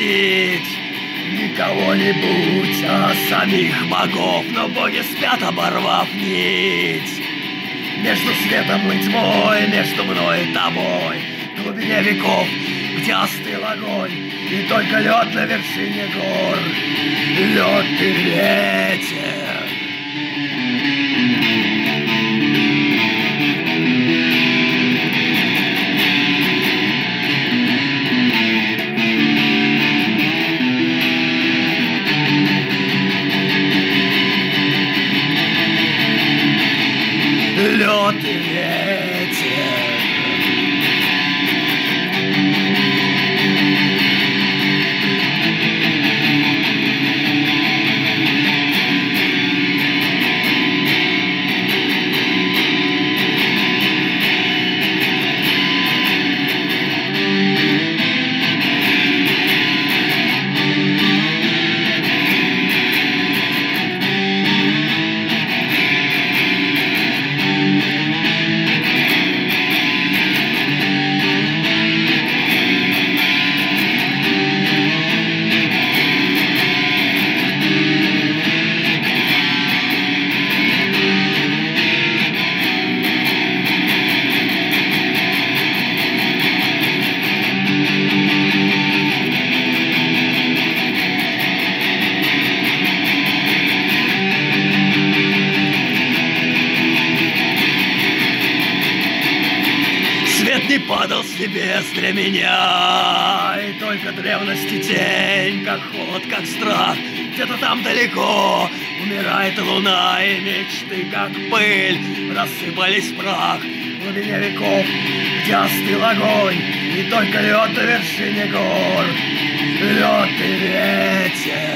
спросить Никого-нибудь, а самих богов Но боги спят, оборвав нить. Между светом и тьмой, между мной и тобой. В глубине веков, где остыл огонь И только лед на вершине гор. Лед и ветер небес для меня. И только древности тень Как холод, как страх Где-то там далеко Умирает луна И мечты, как пыль Рассыпались в прах. В глубине веков Где остыл огонь И только лед на вершине гор. Лед и ветер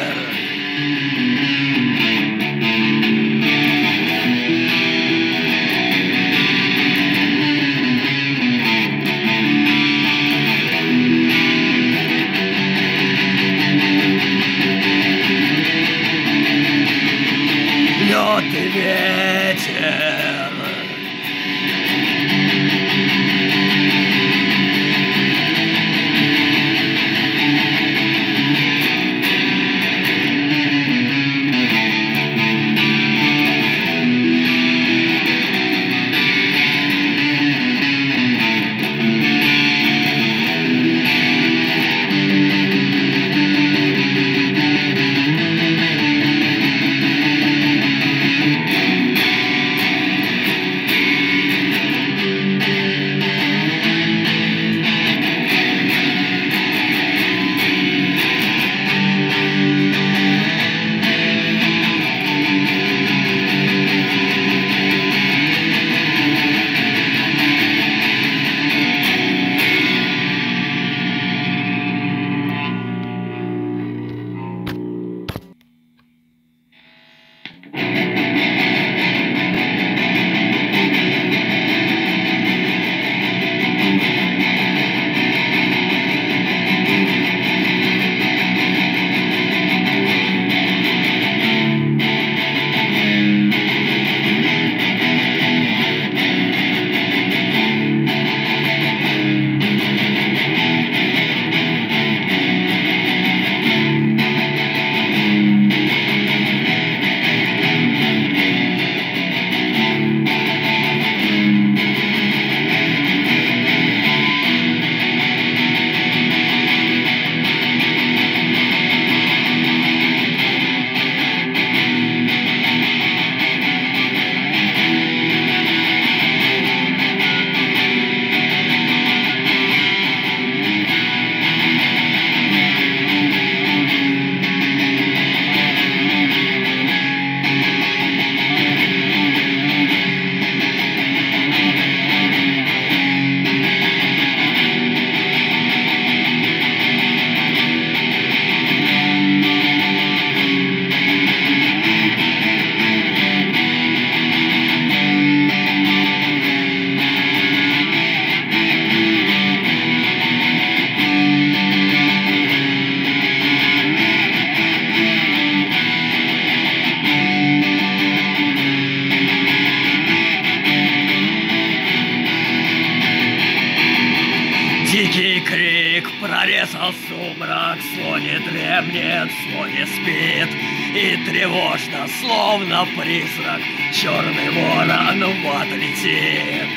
и тревожно, словно призрак, черный ворон в ад летит.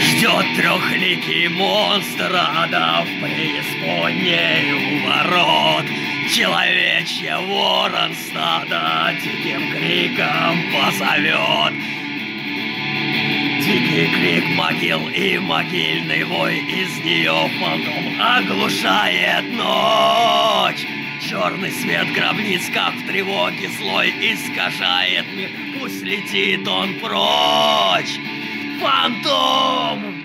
Ждет трехликий монстр ада в преисподней у ворот. Человечье ворон стада диким криком позовет. Дикий крик могил и могильный вой из нее фантом оглушает ночь. Черный свет гробниц, как в тревоге злой, искажает мир. Пусть летит он прочь. Фантом!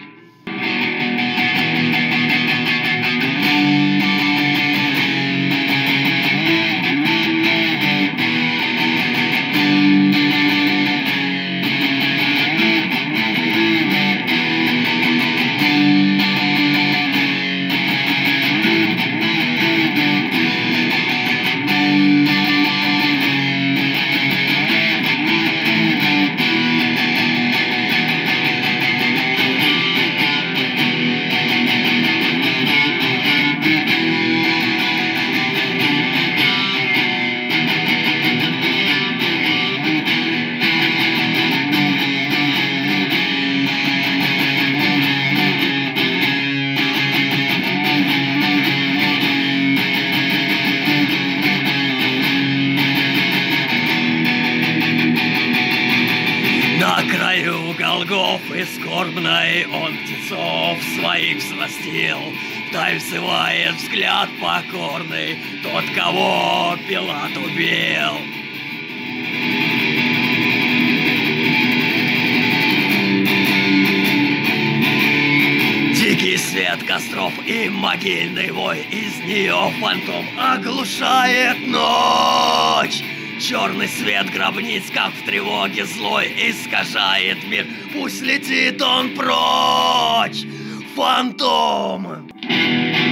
Краю Голгофы скорбной он птицов своих взрастил. Тай взывает взгляд покорный, тот, кого Пилат убил. Дикий свет костров и могильный вой Из нее фантом оглушает ночь Черный свет гробниц, как в тревоге злой Искажает мир, пусть летит он прочь Фантом! Черный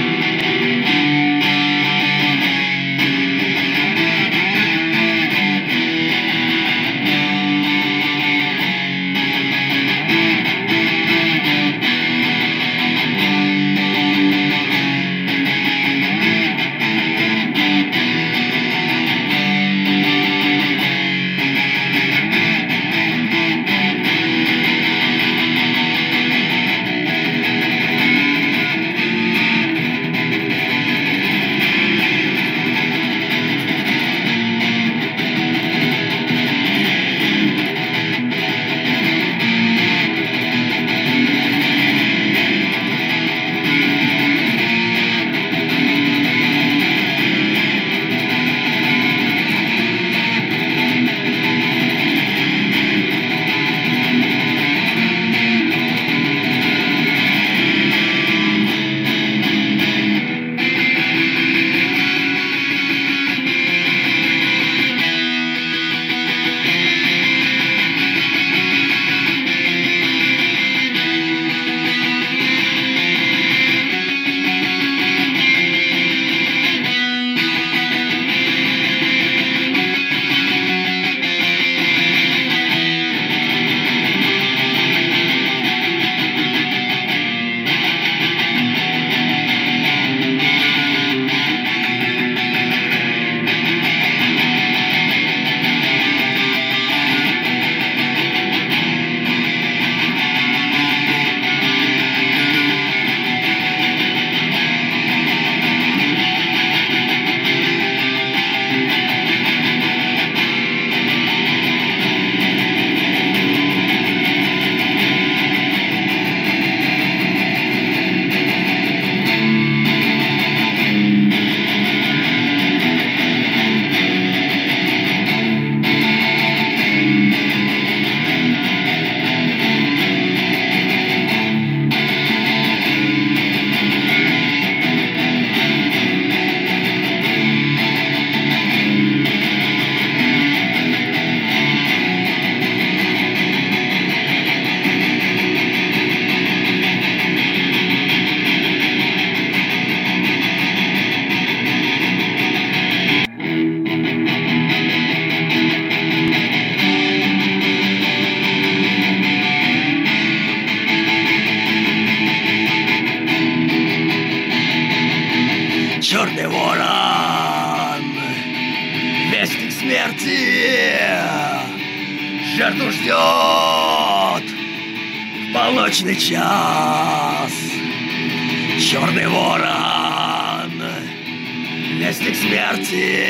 вестник смерти,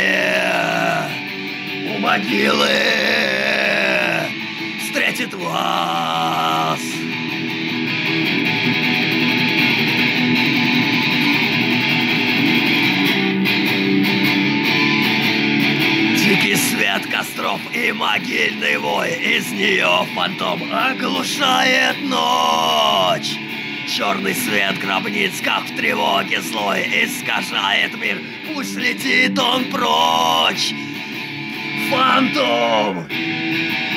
у могилы встретит вас. Дикий свет костров и могильный вой Из нее фантом оглушает ночь Черный свет гробниц, как в тревоге злой Искажает мир, пусть летит он прочь Фантом! Чем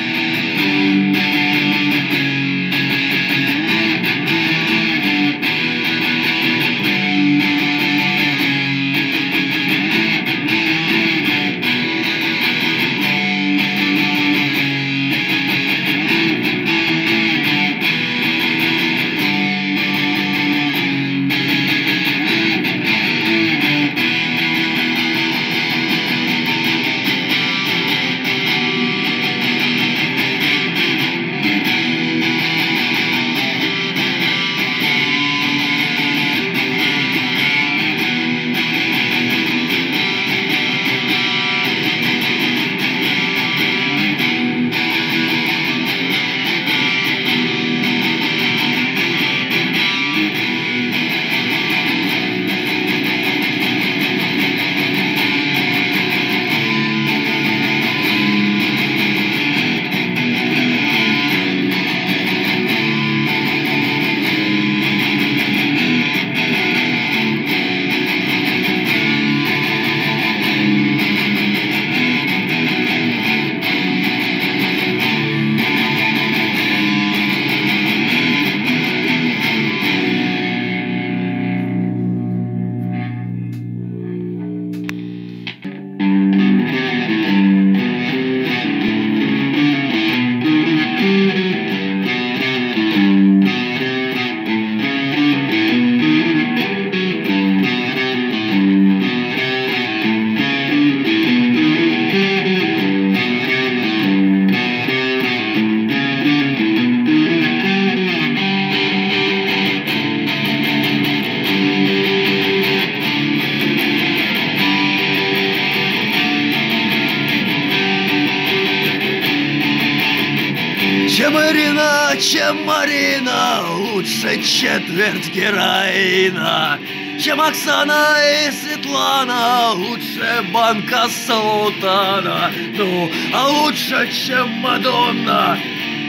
героина. Чем Оксана и Светлана, лучше банка султана. Ну, а лучше, чем Мадонна,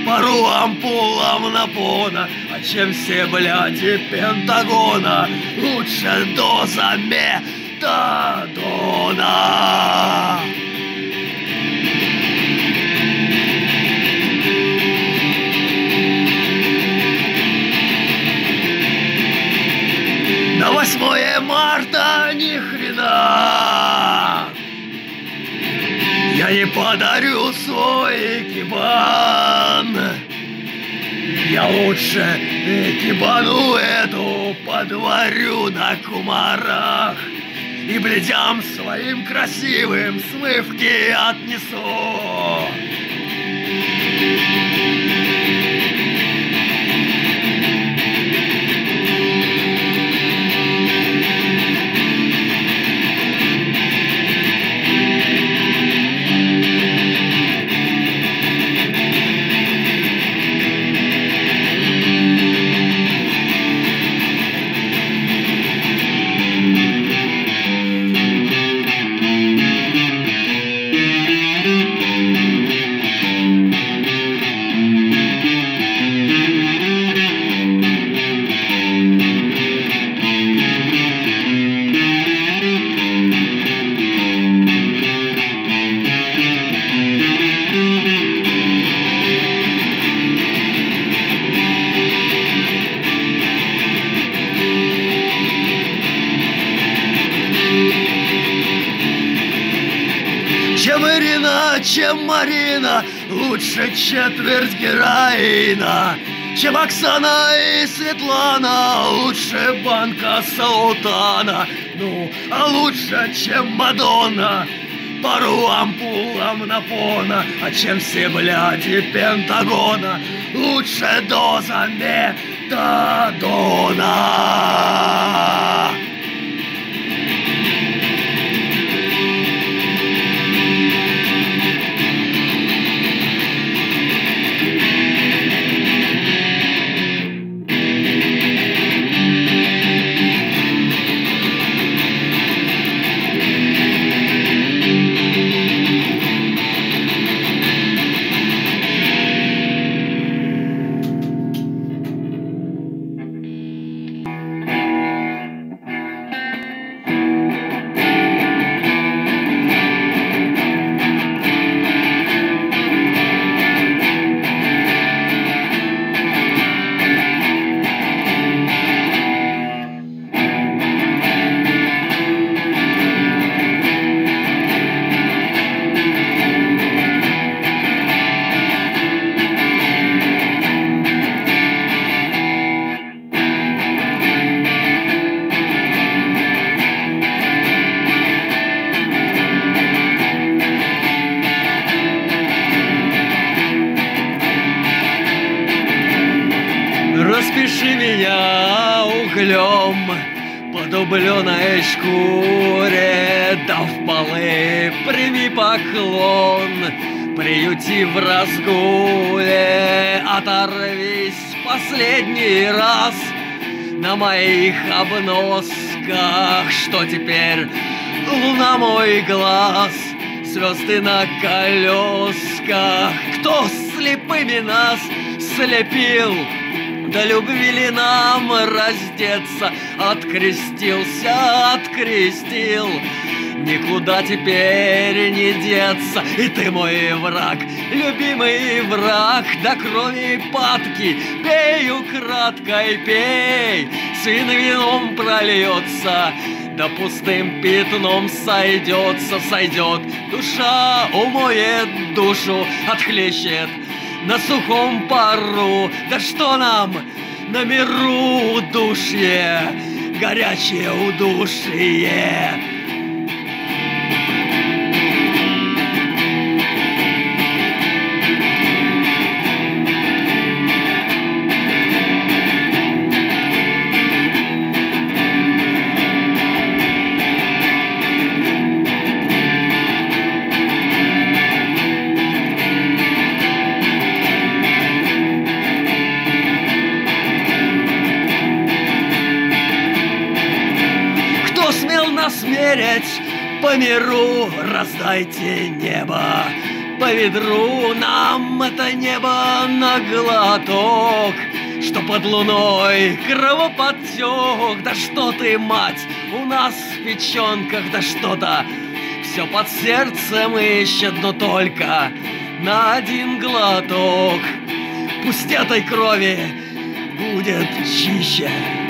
пару ампулам напона. А чем все бляди Пентагона, лучше доза метадона. 8 марта ни хрена! Я не подарю свой экибан. Я лучше экибану эту подварю на кумарах И бледям своим красивым смывки отнесу лучше четверть героина. чем Оксана и Светлана, лучше банка Саутана, ну, а лучше, чем Мадонна пару ампулам напона, а чем все бляди Пентагона, лучше доза метадона. На моих обносках, что теперь луна мой глаз, звезды на колесках, кто слепыми нас слепил? до любви ли нам раздеться? Открестился, открестил, Никуда теперь не деться. И ты мой враг, любимый враг. До крови падки, пей украдкой, пей Сын вином прольется да пустым пятном сойдется, сойдет Душа умоет душу, отхлещет на сухом пару. Да что нам на миру удушье, горячее удушье. Раздайте небо. По ведру нам это небо на глоток, Что под луной кровоподтек. Да что ты, мать, у нас в печенках, да что-то Все под сердцем ищет, но только на один глоток. Пусть этой крови будет чище.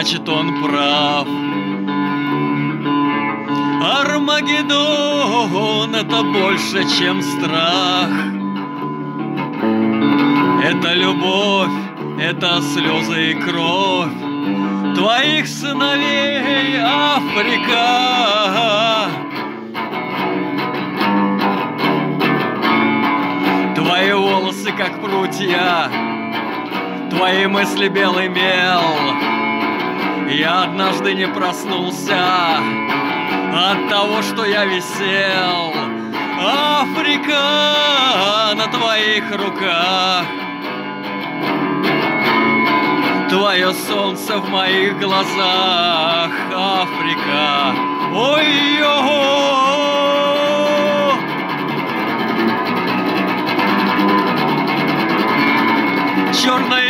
Значит он прав. Армагеддон — это больше, чем страх. Это любовь, это слезы и кровь Твоих сыновей, Африка. Твои волосы, как прутья, Твои мысли белый мел. Я однажды не проснулся от того, что я висел. Африка на твоих руках. Твое солнце в моих глазах, Африка. На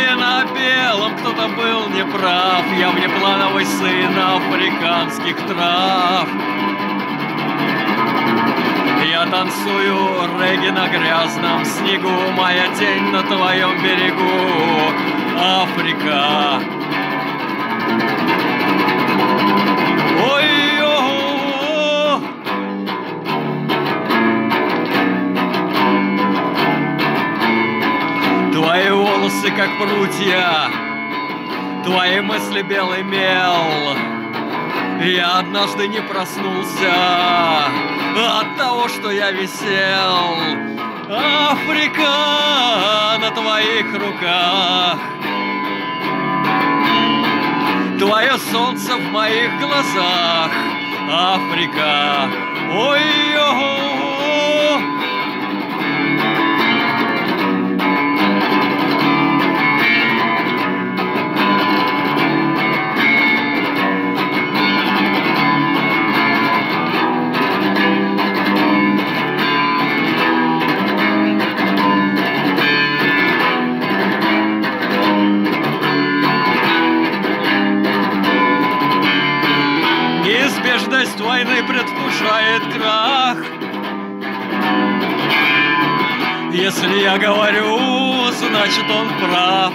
белом, кто-то был неправ, Я внеплановый сын африканских трав. Я танцую регги на грязном снегу, Моя тень на твоем берегу. Африка. Ой, Твои волосы как прутья, твои мысли белый мел. Я однажды не проснулся от того, что я висел. Африка на твоих руках. Твое солнце в моих глазах, Африка. Ой-ой-ой. Войны предвкушает крах. Если я говорю, значит он прав.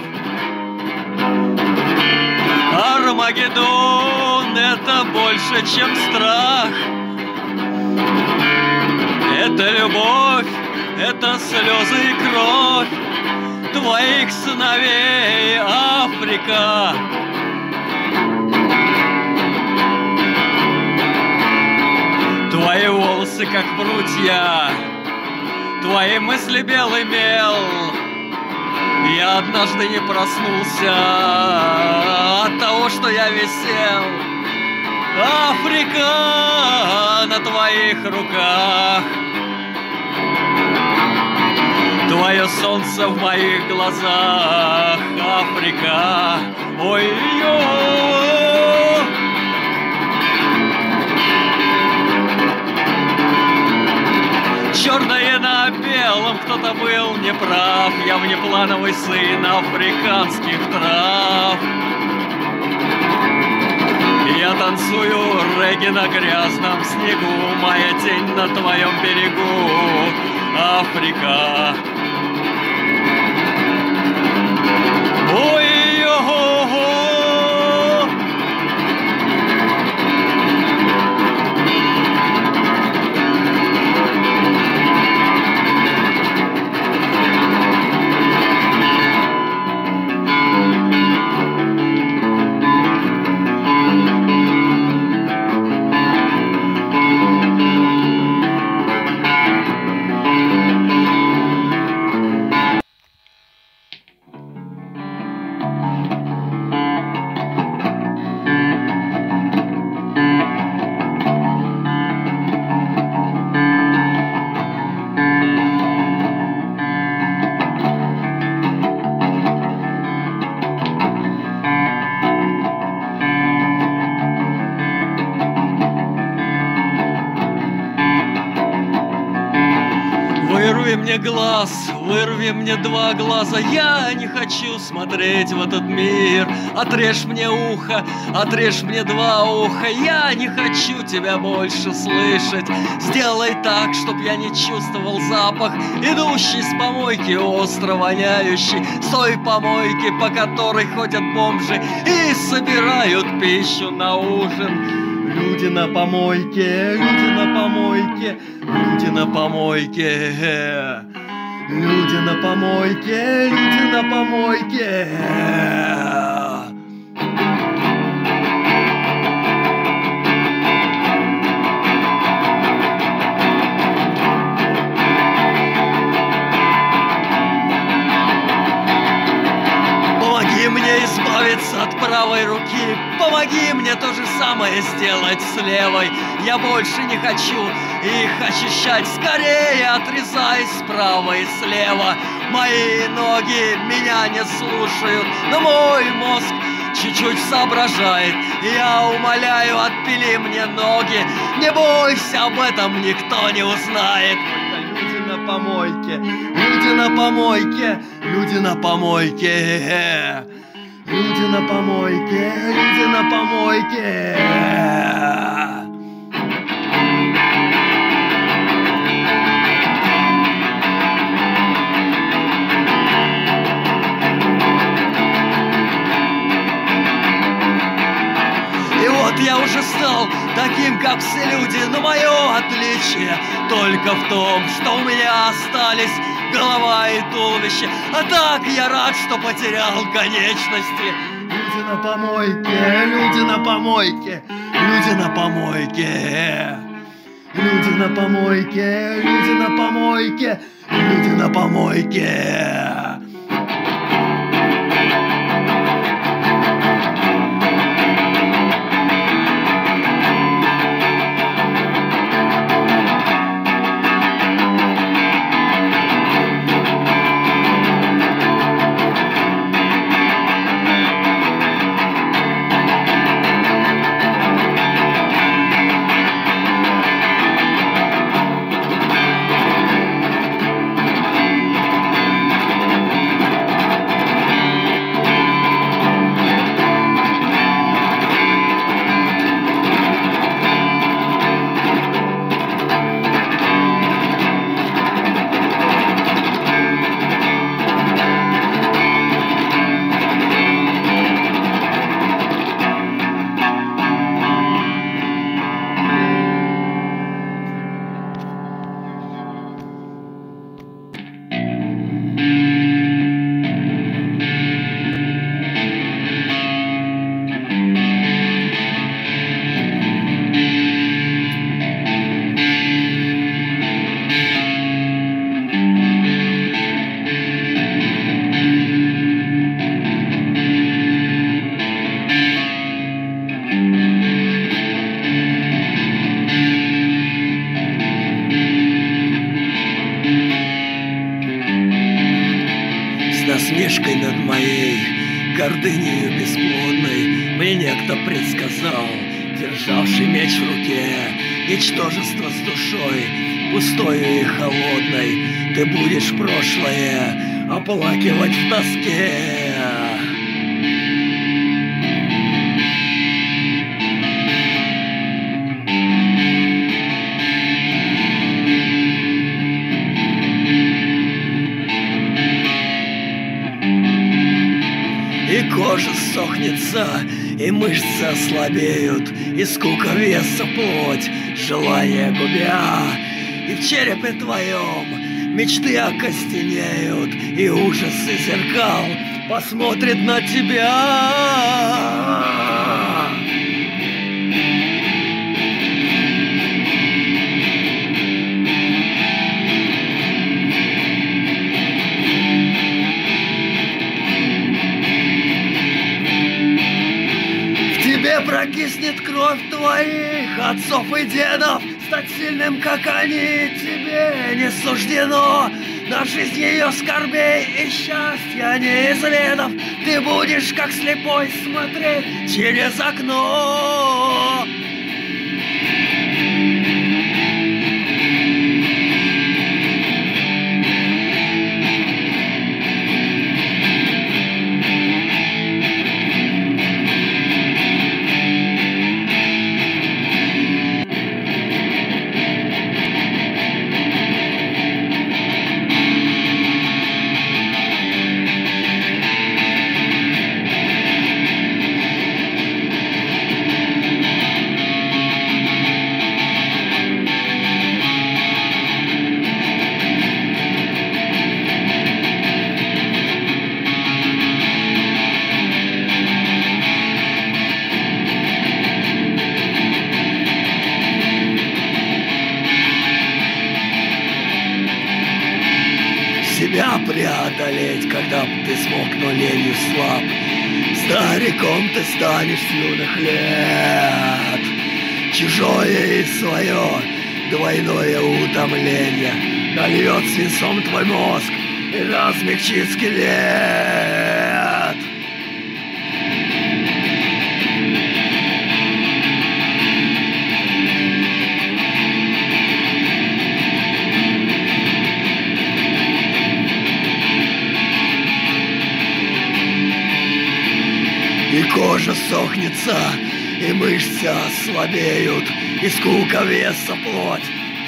Армагеддон — это больше, чем страх. Это любовь, это слезы и кровь твоих сыновей, Африка. Твои волосы, как прутья, Твои мысли белый мел. Я однажды не проснулся от того, что я висел. Африка на твоих руках. Твое солнце в моих глазах, Африка. Ой-ой! На белом, кто-то был неправ. Я внеплановый сын африканских трав. Я танцую регги на грязном снегу, Моя тень на твоем берегу, Африка. Ой-ой-ой! Мне глаз, вырви мне два глаза. Я не хочу смотреть в этот мир. Отрежь мне ухо, отрежь мне два уха. Я не хочу тебя больше слышать. Сделай так, чтоб я не чувствовал запах Идущий с помойки, остро воняющий. С той помойки, по которой ходят бомжи И собирают пищу на ужин Люди на помойке, люди на помойке, люди на помойке. Люди на помойке, люди на помойке. избавиться от правой руки. Помоги мне то же самое сделать с левой. Я больше не хочу их очищать. Скорее отрезай справа и слева. Мои ноги меня не слушают, но мой мозг чуть-чуть соображает. Я умоляю, отпили мне ноги. Не бойся, об этом никто не узнает. Люди на помойке, люди на помойке, люди на помойке. Люди на помойке, люди на помойке. Я уже стал таким, как все люди, но мое отличие только в том, что у меня остались голова и туловище. А так я рад, что потерял конечности. Люди на помойке, люди на помойке, люди на помойке. Люди на помойке, люди на помойке, люди на помойке. Гордынею бесплодной Мне некто предсказал, державший меч в руке Ничтожество с душой, пустою и холодной. Ты будешь прошлое оплакивать в тоске сохнется, и мышцы ослабеют, и скука веса плоть, желание губя. И в черепе твоем мечты окостенеют, и ужасы зеркал посмотрит на тебя. Прокиснет кровь твоих отцов и дедов, Стать сильным, как они, тебе не суждено. На жизнь ее скорбей и счастья неизведов Ты будешь, как слепой, смотреть через окно. Стариком ты станешь с юных лет. Чужое и свое, двойное утомление Нальет свинцом твой мозг и размягчит скелет. Кожа сохнется, и мышцы ослабеют, и скука веса плоть,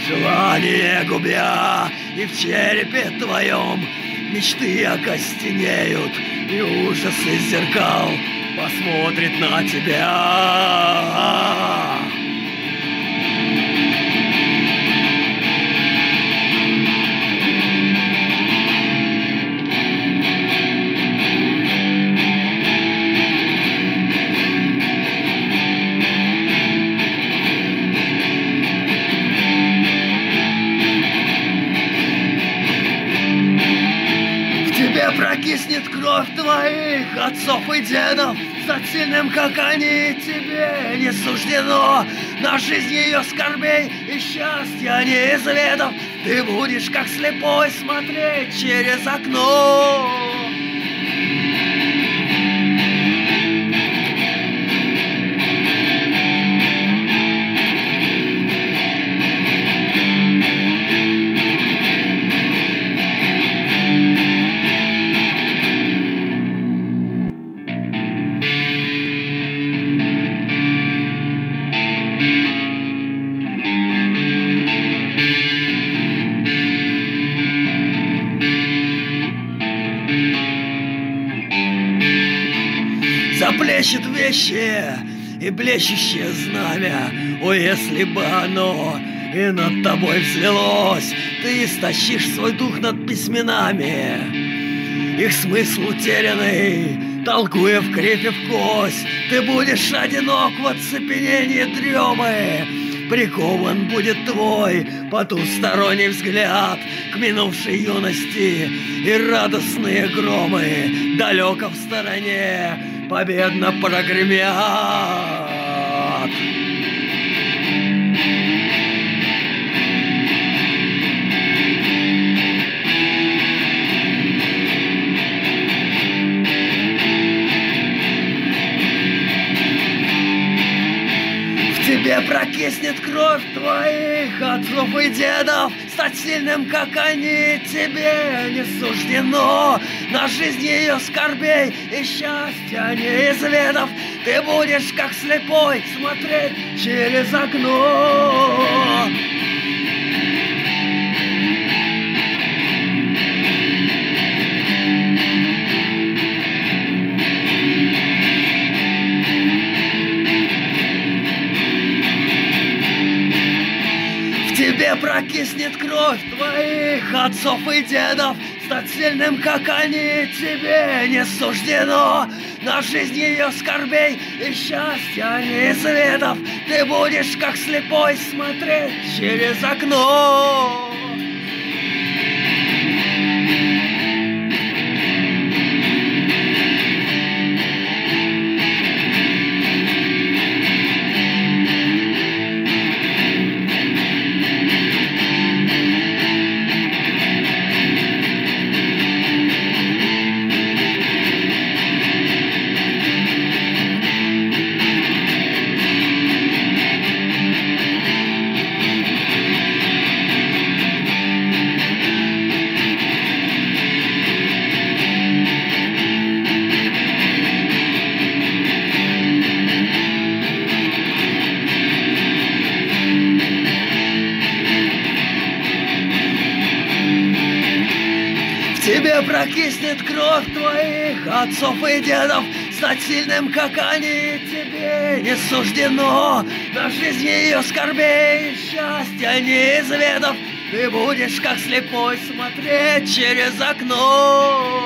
желание губя, и в черепе твоем мечты окостенеют, и ужас из зеркал посмотрит на тебя. Прокиснет кровь твоих отцов и дедов, Стать сильным, как они, тебе не суждено. На жизнь ее скорбей и счастья неизведов Ты будешь, как слепой, смотреть через окно. Вещи и блещущее знамя. О, если бы оно и над тобой взвелось Ты истощишь свой дух над письменами. Их смысл утерянный, толкуя в крепе в кость. Ты будешь одинок в оцепенении дремы. Прикован будет твой потусторонний взгляд К минувшей юности и радостные громы Далеко в стороне победно прогремят. Тебе прокиснет кровь твоих отцов и дедов. Стать сильным, как они, тебе не суждено. На жизнь ее скорбей и счастья неизведов. Ты будешь, как слепой, смотреть через окно тебе прокиснет кровь твоих отцов и дедов. Стать сильным, как они, тебе не суждено. На жизнь ее скорбей и счастья неизведов Ты будешь, как слепой, смотреть через окно дедов Стать сильным, как они, тебе. Не суждено На жизнь ее скорбей. И счастья неизведов Ты будешь, как слепой, смотреть через окно